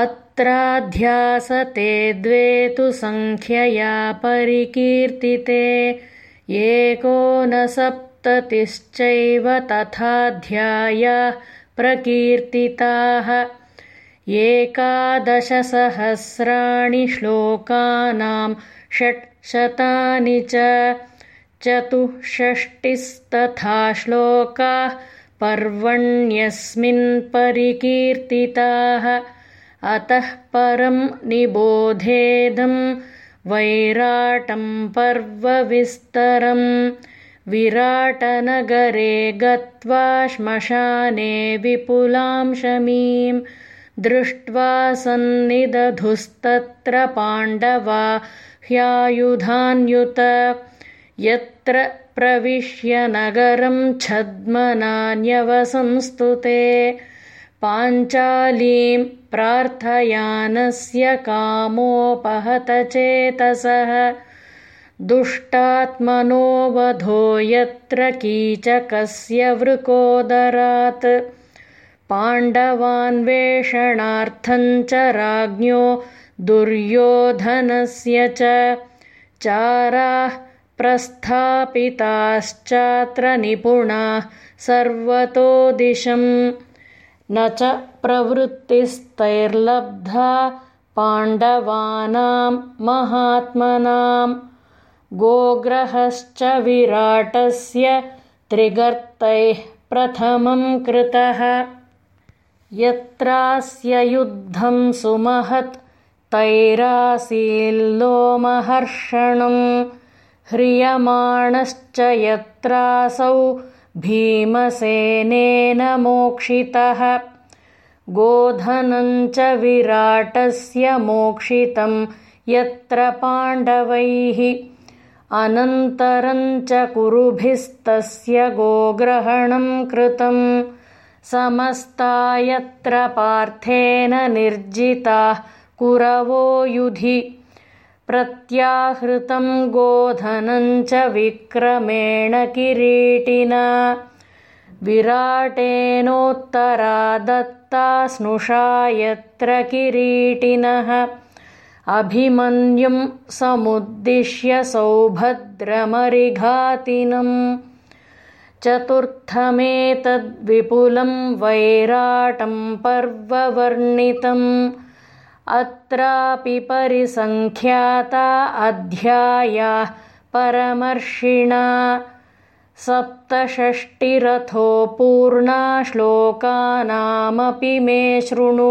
अत्राध्यासते द्वे तु सङ्ख्यया परिकीर्तिते। एकोनसप्ततिश्चैव तथाध्यायाः प्रकीर्तिताः। एकादशसहस्राणि श्लोकानां षट्शतानि च चतुष्षष्टिस्तथा श्लोकाः पर्वण्यस्मिन् परिकीर्तिताः अतः परं निबोधेदं वैराटं पर्वविस्तरम् विराटनगरे गत्वा श्मशाने विपुलां शमीं दृष्ट्वा सन्निदधुस्तत्र पाण्डवा ह्यायुधान्युत यत्र प्रविश्य नगरं छद्मनान्यवसंस्तुते पाञ्चालीं प्रार्थयानस्य कामोपहतचेतसः दुष्टात्मनोऽवधो यत्र कीचकस्य वृकोदरात्। पाण्डवान्वेषणार्थञ्च राज्ञो दुर्योधनस्य च। चाराः प्रस्थापिताश्चात्र निपुणाः सर्वतो दिशम् न च प्रवृत्तिस्तैर्लब्धा पाण्डवानां महात्मनां। गोग्रहश्च विराटस्य त्रिगर्तैः प्रथमं कृतः। यत्रास्य युद्धं सुमहत् तैरासील्लोमहर्षणं। ह्रियमाणश्च यत्रासौ भीमसेनेन मोक्षितः। गोधनञ्च विराटस्य मोक्षितं यत्र पाण्डवैः। अनन्तरञ्च कुरुभिस्तस्य गोग्रहणं कृतं। समस्ता यत्र पार्थेन निर्जिताः कुरवो युधि प्रत्याहृतं गोधनञ्च विक्रमेण किरीटिना। विराटेनोत्तरा दत्ता स्नुषा यत्र किरीटिनः। अभिमन्युं समुद्दिश्य सौभद्रमरिघातिनम् चतुर्थमेतद्विपुलं वैराटं पर्ववर्णितम् अत्रापि परिसङ्ख्याता अध्यायाः परमर्षिणा सप्तषष्टिरथो पूर्णा श्लोकानामपि मे शृणु।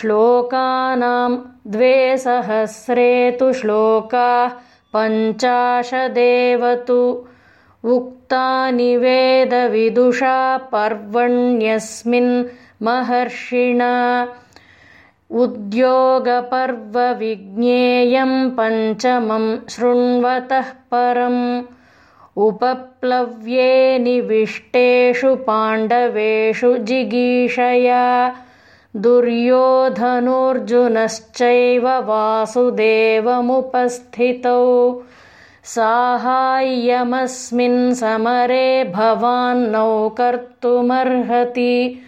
श्लोकानां द्वे सहस्रे तु श्लोकाः पञ्चाशदेव तु उक्तानि वेदविदुषा पर्वण्यस्मिन् महर्षिणा उद्योगपर्वविज्ञेयं पञ्चमं शृण्वतः परम्। उपप्लव्ये निविष्टेषु पाण्डवेषु जिगीषया। दुर्योधनोऽर्जुनश्चैव वासुदेवमुपस्थितौ। साहाय्यमस्मिन् समरे भवान्नौ कर्तुमर्हति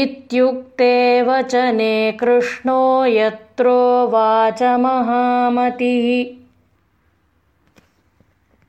इत्युक्ते वचने कृष्णो यत्रोवाच महामतिः